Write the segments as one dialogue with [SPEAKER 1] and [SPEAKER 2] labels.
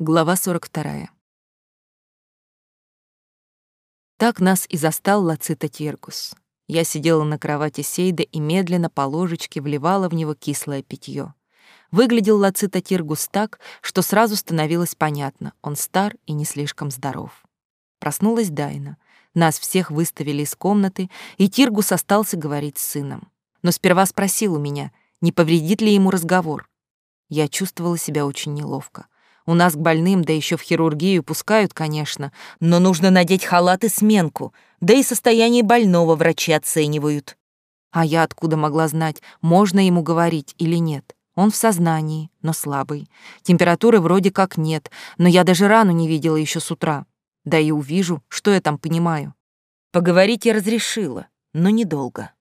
[SPEAKER 1] Глава 42. Так нас и застал Лацита Тиргус. Я сидела на кровати Сейда и медленно по ложечке вливала в него кислое питье. Выглядел Лацита Тиргус так, что сразу становилось понятно, он стар и не слишком здоров. Проснулась Дайна. Нас всех выставили из комнаты, и Тиргус остался говорить с сыном. Но сперва спросил у меня, не повредит ли ему разговор. Я чувствовала себя очень неловко. У нас к больным, да еще в хирургию пускают, конечно, но нужно надеть халат и сменку, да и состояние больного врачи оценивают. А я откуда могла знать, можно ему говорить или нет? Он в сознании, но слабый. Температуры вроде как нет, но я даже рану не видела еще с утра. Да и увижу, что я там понимаю. Поговорить я разрешила, но недолго.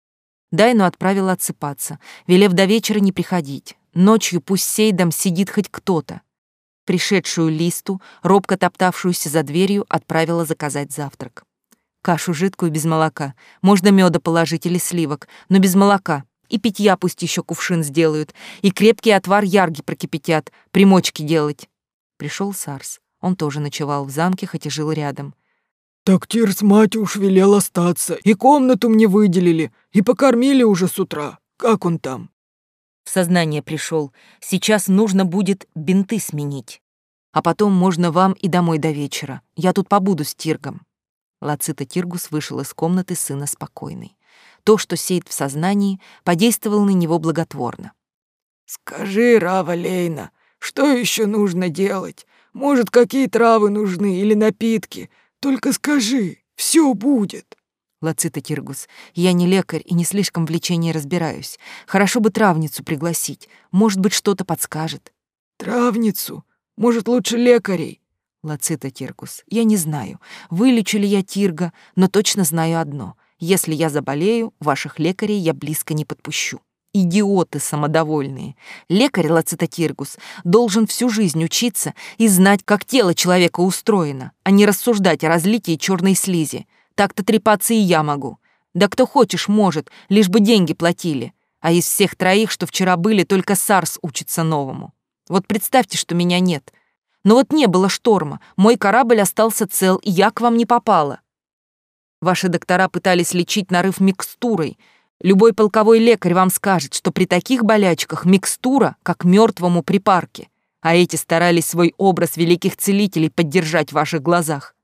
[SPEAKER 1] Дайну отправила отсыпаться, велев до вечера не приходить. Ночью пусть сейдом сидит хоть кто-то. Пришедшую листу, робко топтавшуюся за дверью, отправила заказать завтрак. Кашу жидкую без молока. Можно меда положить или сливок, но без молока. И питья пусть еще кувшин сделают. И крепкий отвар ярги прокипятят, примочки делать. Пришел Сарс. Он тоже ночевал в замке, хоть и жил рядом.
[SPEAKER 2] «Так Тирс мать уж велел остаться, и комнату мне выделили, и покормили уже с утра. Как он там?»
[SPEAKER 1] В сознание пришел. Сейчас нужно будет бинты сменить. А потом можно вам и домой до вечера. Я тут побуду с Тиргом. Лацита Тиргус вышел из комнаты сына спокойный. То, что сеет в сознании, подействовало на него благотворно.
[SPEAKER 2] «Скажи, Рава Лейна, что еще нужно делать? Может, какие травы нужны или напитки? Только скажи, все будет».
[SPEAKER 1] Лацита Киргус, я не лекарь и не слишком в лечении разбираюсь. Хорошо бы травницу пригласить. Может быть, что-то подскажет.
[SPEAKER 2] Травницу? Может, лучше лекарей?
[SPEAKER 1] Лацита Киргус, я не знаю, вылечу ли я Тирга, но точно знаю одно. Если я заболею, ваших лекарей я близко не подпущу. Идиоты самодовольные. Лекарь Лацитотиргус должен всю жизнь учиться и знать, как тело человека устроено, а не рассуждать о разлитии черной слизи. Так-то трепаться и я могу. Да кто хочешь, может, лишь бы деньги платили. А из всех троих, что вчера были, только Сарс учится новому. Вот представьте, что меня нет. Но вот не было шторма, мой корабль остался цел, и я к вам не попала. Ваши доктора пытались лечить нарыв микстурой. Любой полковой лекарь вам скажет, что при таких болячках микстура, как мертвому припарке. А эти старались свой образ великих целителей поддержать в ваших глазах.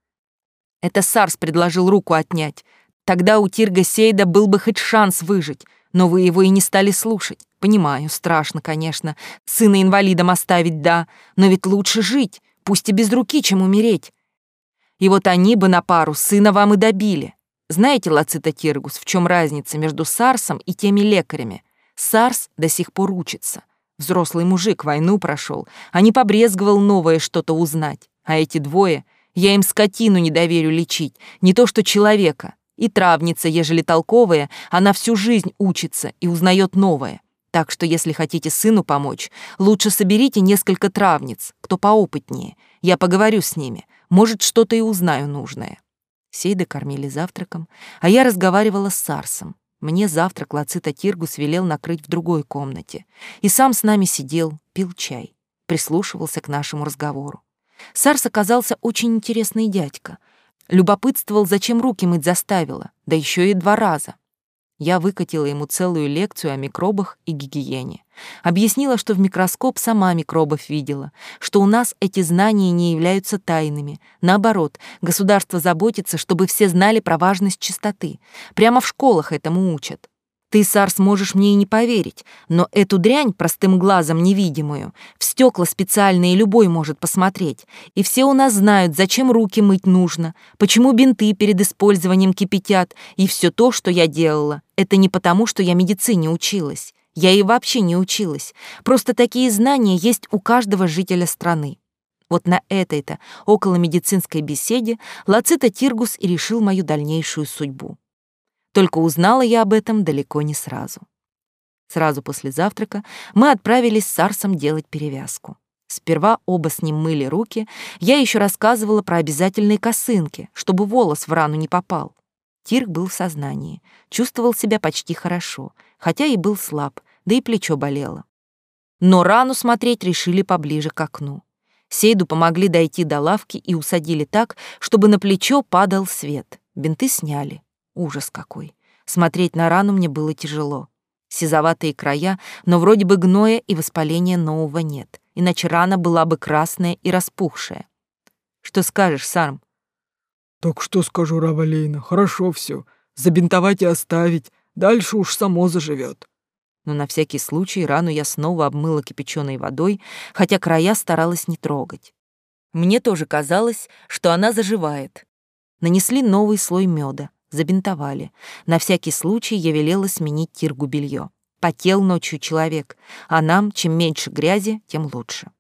[SPEAKER 1] Это Сарс предложил руку отнять. Тогда у Тирга Сейда был бы хоть шанс выжить, но вы его и не стали слушать. Понимаю, страшно, конечно. Сына инвалидом оставить, да, но ведь лучше жить, пусть и без руки, чем умереть. И вот они бы на пару сына вам и добили. Знаете, Лацита Тиргус, в чем разница между Сарсом и теми лекарями? Сарс до сих пор учится. Взрослый мужик войну прошел, а не побрезговал новое что-то узнать. А эти двое я им скотину не доверю лечить, не то что человека. И травница, ежели толковая, она всю жизнь учится и узнает новое. Так что, если хотите сыну помочь, лучше соберите несколько травниц, кто поопытнее. Я поговорю с ними, может, что-то и узнаю нужное. Сейды кормили завтраком, а я разговаривала с Сарсом. Мне завтрак Лацита Тиргус велел накрыть в другой комнате. И сам с нами сидел, пил чай, прислушивался к нашему разговору. Сарс оказался очень интересный дядька. Любопытствовал, зачем руки мыть заставила, да еще и два раза. Я выкатила ему целую лекцию о микробах и гигиене. Объяснила, что в микроскоп сама микробов видела, что у нас эти знания не являются тайными. Наоборот, государство заботится, чтобы все знали про важность чистоты. Прямо в школах этому учат. Ты, Сарс, можешь мне и не поверить, но эту дрянь, простым глазом невидимую, в стекла специальные любой может посмотреть. И все у нас знают, зачем руки мыть нужно, почему бинты перед использованием кипятят, и все то, что я делала. Это не потому, что я медицине училась. Я и вообще не училась. Просто такие знания есть у каждого жителя страны. Вот на этой-то около медицинской беседе Лацита Тиргус и решил мою дальнейшую судьбу. Только узнала я об этом далеко не сразу. Сразу после завтрака мы отправились с Сарсом делать перевязку. Сперва оба с ним мыли руки, я еще рассказывала про обязательные косынки, чтобы волос в рану не попал. Тирк был в сознании, чувствовал себя почти хорошо, хотя и был слаб, да и плечо болело. Но рану смотреть решили поближе к окну. Сейду помогли дойти до лавки и усадили так, чтобы на плечо падал свет. Бинты сняли. Ужас какой. Смотреть на рану мне было тяжело. Сизоватые края, но вроде бы гноя и воспаления нового нет, иначе рана была бы красная и распухшая. Что скажешь, Сарм?
[SPEAKER 2] Так что скажу, Равалейна, хорошо все. Забинтовать и оставить, дальше уж само заживет.
[SPEAKER 1] Но на всякий случай рану я снова обмыла кипяченой водой, хотя края старалась не трогать. Мне тоже казалось, что она заживает. Нанесли новый слой меда, забинтовали. На всякий случай я велела сменить тиргу белье. Потел ночью человек, а нам, чем меньше грязи, тем лучше.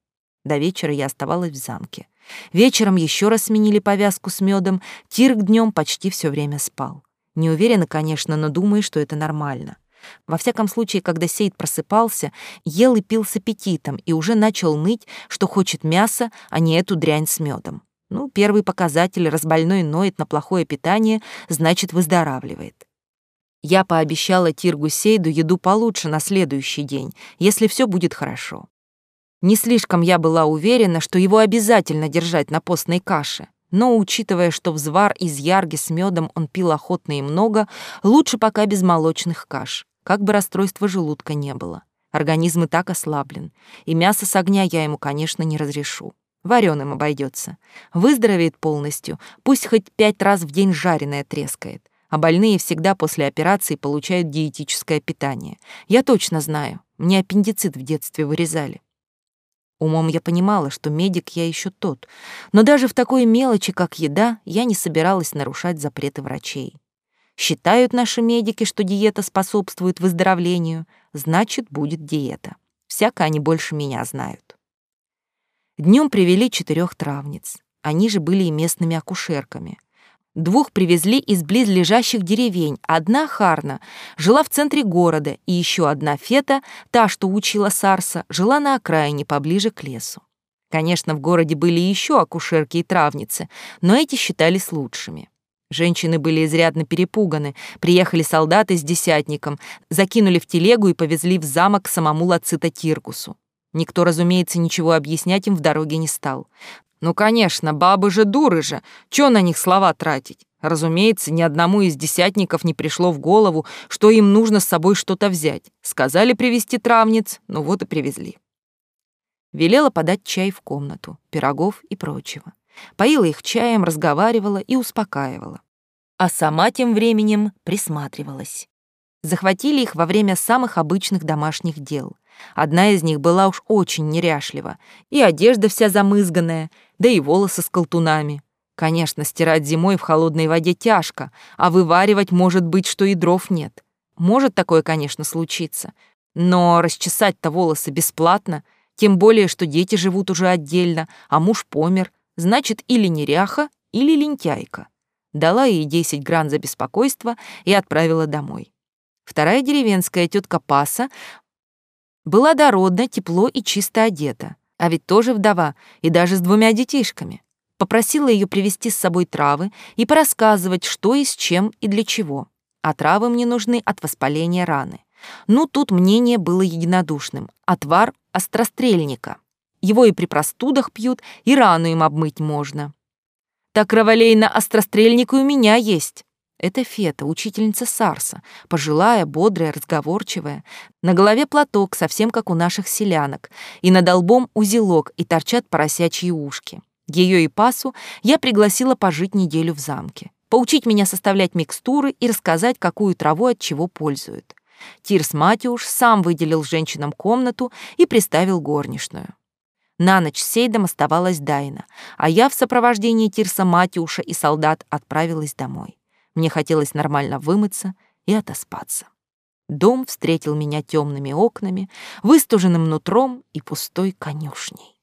[SPEAKER 1] До вечера я оставалась в замке. Вечером еще раз сменили повязку с медом, тирг днем почти все время спал. Не уверена, конечно, но думаю, что это нормально. Во всяком случае, когда Сейд просыпался, ел и пил с аппетитом и уже начал ныть, что хочет мяса, а не эту дрянь с медом. Ну, первый показатель разбольной ноет на плохое питание, значит, выздоравливает. Я пообещала Тиргу Сейду еду получше на следующий день, если все будет хорошо. Не слишком я была уверена, что его обязательно держать на постной каше, но, учитывая, что взвар из ярги с медом он пил охотно и много, лучше пока без молочных каш, как бы расстройства желудка не было. Организм и так ослаблен, и мясо с огня я ему, конечно, не разрешу. Вареным обойдется. Выздоровеет полностью, пусть хоть пять раз в день жареное трескает. А больные всегда после операции получают диетическое питание. Я точно знаю, мне аппендицит в детстве вырезали. Умом я понимала, что медик я еще тот, но даже в такой мелочи, как еда, я не собиралась нарушать запреты врачей. Считают наши медики, что диета способствует выздоровлению, значит, будет диета. Всяко они больше меня знают. Днем привели четырех травниц. Они же были и местными акушерками. Двух привезли из близлежащих деревень. Одна Харна жила в центре города, и еще одна Фета, та, что учила Сарса, жила на окраине, поближе к лесу. Конечно, в городе были еще акушерки и травницы, но эти считались лучшими. Женщины были изрядно перепуганы. Приехали солдаты с десятником, закинули в телегу и повезли в замок к самому Лацита Тиркусу. Никто, разумеется, ничего объяснять им в дороге не стал. Ну, конечно, бабы же дуры же, чё на них слова тратить? Разумеется, ни одному из десятников не пришло в голову, что им нужно с собой что-то взять. Сказали привезти травниц, ну вот и привезли. Велела подать чай в комнату, пирогов и прочего. Поила их чаем, разговаривала и успокаивала. А сама тем временем присматривалась. Захватили их во время самых обычных домашних дел. Одна из них была уж очень неряшлива, и одежда вся замызганная, да и волосы с колтунами. Конечно, стирать зимой в холодной воде тяжко, а вываривать может быть, что и дров нет. Может такое, конечно, случиться. Но расчесать-то волосы бесплатно, тем более, что дети живут уже отдельно, а муж помер, значит, или неряха, или лентяйка. Дала ей 10 гран за беспокойство и отправила домой. Вторая деревенская тетка Паса была дородна, тепло и чисто одета, а ведь тоже вдова и даже с двумя детишками. Попросила ее привезти с собой травы и порассказывать, что и с чем и для чего. А травы мне нужны от воспаления раны. Ну, тут мнение было единодушным. Отвар острострельника. Его и при простудах пьют, и рану им обмыть можно. Так кроволейно острострельник и у меня есть. Это Фета, учительница Сарса, пожилая, бодрая, разговорчивая. На голове платок, совсем как у наших селянок, и над лбом узелок, и торчат поросячьи ушки. Ее и Пасу я пригласила пожить неделю в замке, поучить меня составлять микстуры и рассказать, какую траву от чего пользуют. Тирс Матюш сам выделил женщинам комнату и приставил горничную. На ночь с Сейдом оставалась Дайна, а я в сопровождении Тирса Матюша и солдат отправилась домой. Мне хотелось нормально вымыться и отоспаться. Дом встретил меня темными окнами, выстуженным нутром и пустой конюшней.